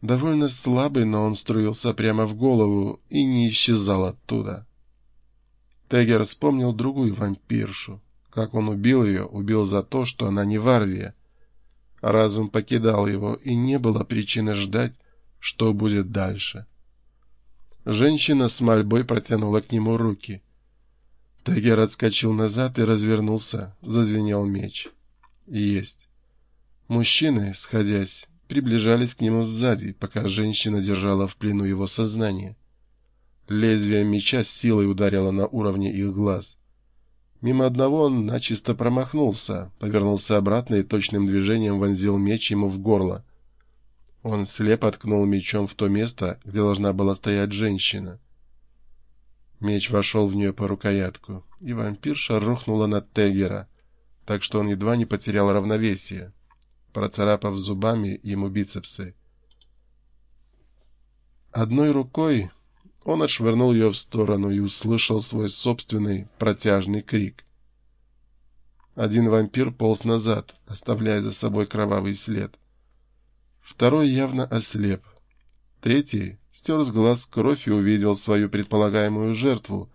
Довольно слабый, но он струился прямо в голову и не исчезал оттуда. Тегер вспомнил другую вампиршу. Как он убил ее, убил за то, что она не Варвия. Разум покидал его, и не было причины ждать, что будет дальше. Женщина с мольбой протянула к нему руки. Тегер отскочил назад и развернулся, зазвенел меч. Есть. Мужчины, сходясь, приближались к нему сзади, пока женщина держала в плену его сознание. Лезвие меча с силой ударило на уровне их глаз. Мимо одного он начисто промахнулся, повернулся обратно и точным движением вонзил меч ему в горло. Он слепо ткнул мечом в то место, где должна была стоять женщина. Меч вошел в нее по рукоятку, и вампирша рухнула на Тегера, так что он едва не потерял равновесие, процарапав зубами ему бицепсы. Одной рукой он отшвырнул ее в сторону и услышал свой собственный протяжный крик. Один вампир полз назад, оставляя за собой кровавый след. Второй явно ослеп. Третий стер с глаз кровь и увидел свою предполагаемую жертву,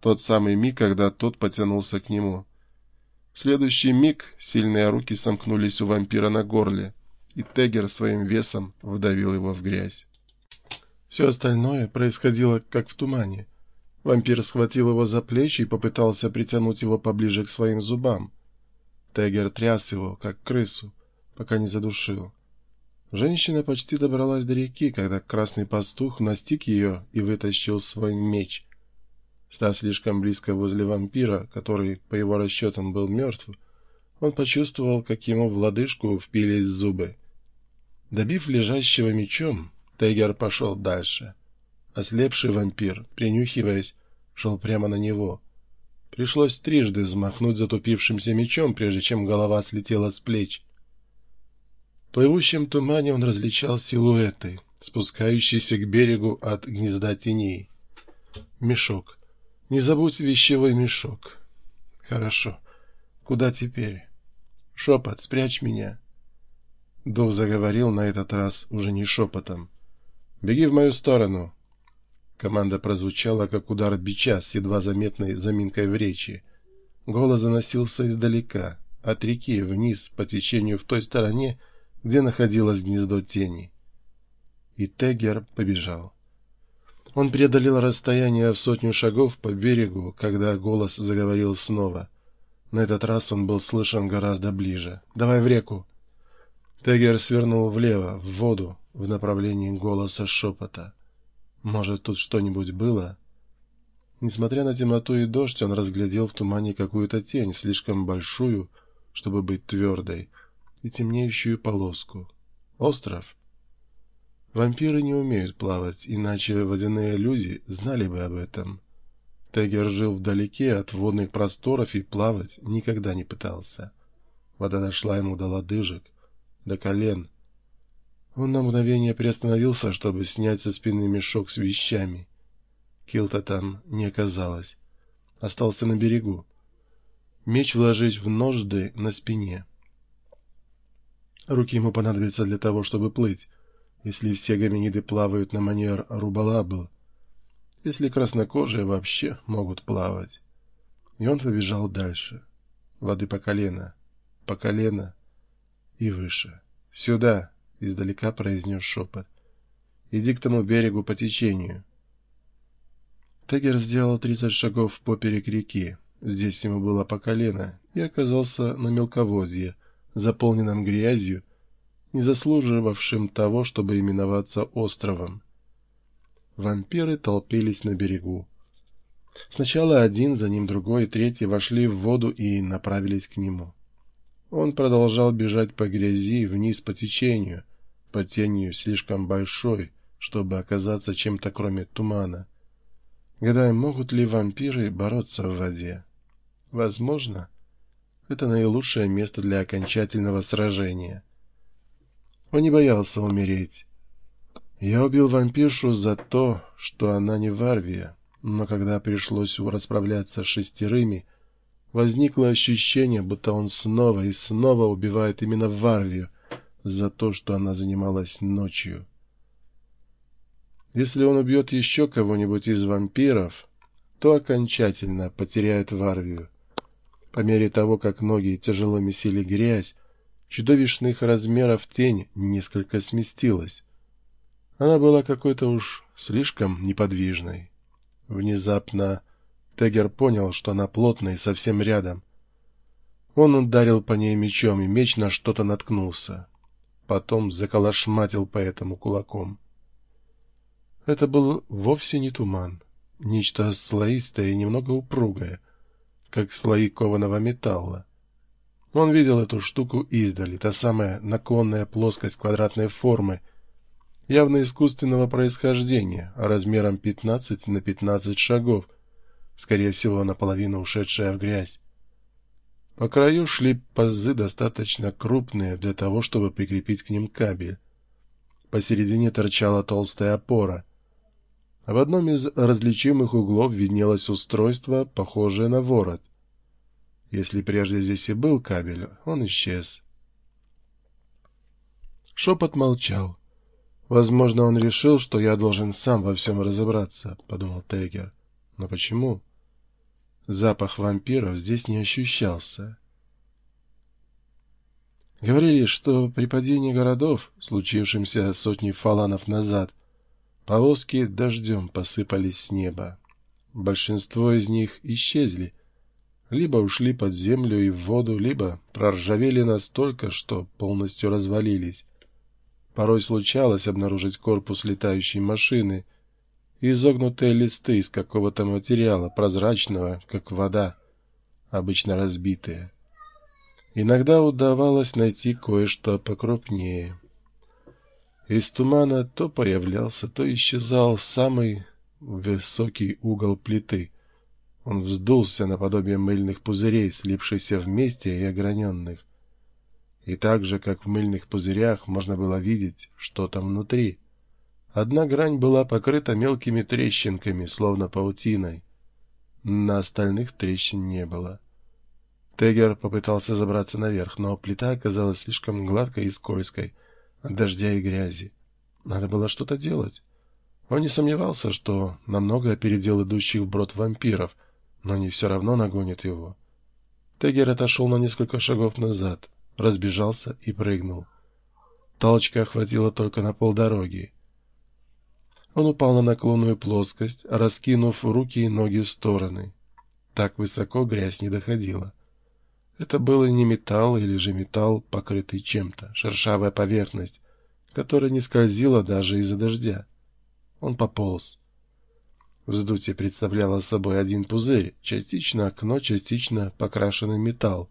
тот самый миг, когда тот потянулся к нему. В следующий миг сильные руки сомкнулись у вампира на горле, и Тегер своим весом вдавил его в грязь. Все остальное происходило как в тумане. Вампир схватил его за плечи и попытался притянуть его поближе к своим зубам. Тегер тряс его, как крысу, пока не задушил. Женщина почти добралась до реки, когда красный пастух настиг ее и вытащил свой меч. Став слишком близко возле вампира, который, по его расчетам, был мертв, он почувствовал, как ему в лодыжку впились зубы. Добив лежащего мечом, Тейгер пошел дальше. Ослепший вампир, принюхиваясь, шел прямо на него. Пришлось трижды взмахнуть затупившимся мечом, прежде чем голова слетела с плеч. В плывущем тумане он различал силуэты, спускающиеся к берегу от гнезда теней. Мешок. Не забудь вещевой мешок. Хорошо. Куда теперь? Шепот, спрячь меня. Дух заговорил на этот раз уже не шепотом. «Беги в мою сторону!» Команда прозвучала, как удар бича с едва заметной заминкой в речи. Голос заносился издалека, от реки вниз по течению в той стороне, где находилось гнездо тени. И Тегер побежал. Он преодолел расстояние в сотню шагов по берегу, когда голос заговорил снова. На этот раз он был слышен гораздо ближе. «Давай в реку!» Тегер свернул влево, в воду, в направлении голоса шепота. Может, тут что-нибудь было? Несмотря на темноту и дождь, он разглядел в тумане какую-то тень, слишком большую, чтобы быть твердой, и темнеющую полоску. Остров? Вампиры не умеют плавать, иначе водяные люди знали бы об этом. Тегер жил вдалеке от водных просторов и плавать никогда не пытался. Вода дошла ему до лодыжек, до колен — он на мгновение приостановился, чтобы снять со спины мешок с вещами. Килта там не оказалось. Остался на берегу. Меч вложить в ножды на спине. Руки ему понадобятся для того, чтобы плыть, если все гоминиды плавают на манер рубалабл, если краснокожие вообще могут плавать. И он побежал дальше. Воды по колено, по колено и выше. «Сюда!» — издалека произнес шепот. «Иди к тому берегу по течению». Тегер сделал тридцать шагов поперек реки, здесь ему было по колено, и оказался на мелководье, заполненном грязью, не заслуживавшим того, чтобы именоваться островом. Вампиры толпились на берегу. Сначала один, за ним другой и третий вошли в воду и направились к нему. Он продолжал бежать по грязи вниз по течению, под тенью слишком большой, чтобы оказаться чем-то кроме тумана. Гадаем, могут ли вампиры бороться в воде? Возможно. Это наилучшее место для окончательного сражения. Он не боялся умереть. Я убил вампиршу за то, что она не Варвия, но когда пришлось расправляться с шестерыми, возникло ощущение, будто он снова и снова убивает именно Варвию, за то, что она занималась ночью. Если он убьет еще кого-нибудь из вампиров, то окончательно потеряет Варвию. По мере того, как ноги тяжело месили грязь, чудовищных размеров тень несколько сместилась. Она была какой-то уж слишком неподвижной. Внезапно Тегер понял, что она плотная и совсем рядом. Он ударил по ней мечом, и меч на что-то наткнулся. Потом заколошматил по этому кулаком. Это был вовсе не туман, нечто слоистое и немного упругое, как слои кованого металла. Он видел эту штуку издали, та самая наклонная плоскость квадратной формы, явно искусственного происхождения, а размером 15 на 15 шагов, скорее всего, наполовину ушедшая в грязь. По краю шли пазы достаточно крупные для того, чтобы прикрепить к ним кабель. Посередине торчала толстая опора. В одном из различимых углов виднелось устройство, похожее на ворот. Если прежде здесь и был кабель, он исчез. Шепот молчал. «Возможно, он решил, что я должен сам во всем разобраться», — подумал Тейгер. «Но почему?» Запах вампиров здесь не ощущался. Говорили, что при падении городов, случившемся сотни фаланов назад, повозки дождем посыпались с неба. Большинство из них исчезли, либо ушли под землю и в воду, либо проржавели настолько, что полностью развалились. Порой случалось обнаружить корпус летающей машины изогнутые листы из какого-то материала, прозрачного, как вода, обычно разбитые. Иногда удавалось найти кое-что покрупнее. Из тумана то появлялся, то исчезал самый высокий угол плиты — он вздулся наподобие мыльных пузырей, слипшихся вместе и ограненных. И так же, как в мыльных пузырях, можно было видеть, что там внутри. Одна грань была покрыта мелкими трещинками, словно паутиной. На остальных трещин не было. Тегер попытался забраться наверх, но плита оказалась слишком гладкой и скользкой от дождя и грязи. Надо было что-то делать. Он не сомневался, что намного опередил идущих вброд вампиров — но они все равно нагонят его. Тегер отошел на несколько шагов назад, разбежался и прыгнул. Толчка хватило только на полдороги. Он упал на наклонную плоскость, раскинув руки и ноги в стороны. Так высоко грязь не доходила. Это было не металл или же металл, покрытый чем-то, шершавая поверхность, которая не скользила даже из-за дождя. Он пополз. Вздутие представляло собой один пузырь, частично окно, частично покрашенный металл.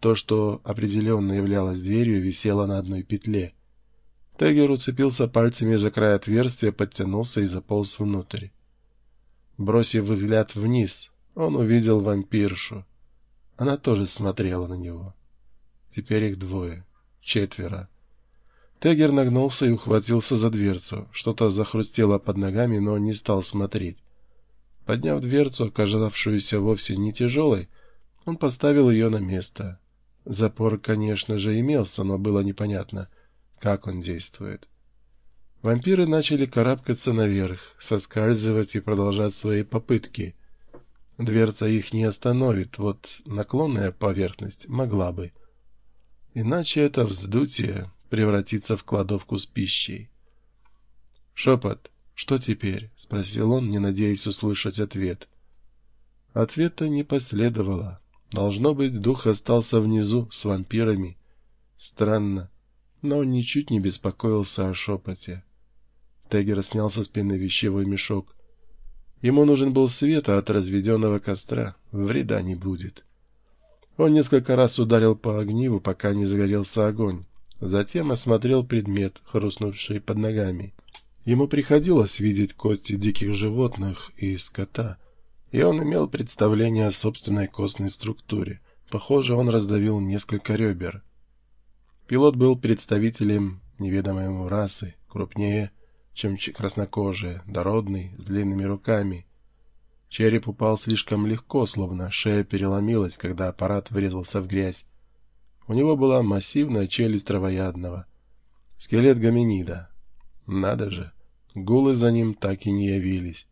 То, что определенно являлось дверью, висело на одной петле. Тегер уцепился пальцами за край отверстия, подтянулся и заполз внутрь. Бросив взгляд вниз, он увидел вампиршу. Она тоже смотрела на него. Теперь их двое, четверо. Тегер нагнулся и ухватился за дверцу. Что-то захрустело под ногами, но не стал смотреть. Подняв дверцу, оказавшуюся вовсе не тяжелой, он поставил ее на место. Запор, конечно же, имелся, но было непонятно, как он действует. Вампиры начали карабкаться наверх, соскальзывать и продолжать свои попытки. Дверца их не остановит, вот наклонная поверхность могла бы. Иначе это вздутие превратиться в кладовку с пищей. «Шепот, что теперь?» — спросил он, не надеясь услышать ответ. Ответа не последовало. Должно быть, дух остался внизу с вампирами. Странно, но он ничуть не беспокоился о шепоте. Тегер снял со спины вещевой мешок. Ему нужен был свет, а от разведенного костра вреда не будет. Он несколько раз ударил по огниву, пока не загорелся огонь. Затем осмотрел предмет, хрустнувший под ногами. Ему приходилось видеть кости диких животных и скота, и он имел представление о собственной костной структуре. Похоже, он раздавил несколько ребер. Пилот был представителем неведомой ему расы, крупнее, чем краснокожие, дородный, с длинными руками. Череп упал слишком легко, словно шея переломилась, когда аппарат врезался в грязь. У него была массивная челюсть травоядного. Скелет гоминида. Надо же, Гулы за ним так и не явились.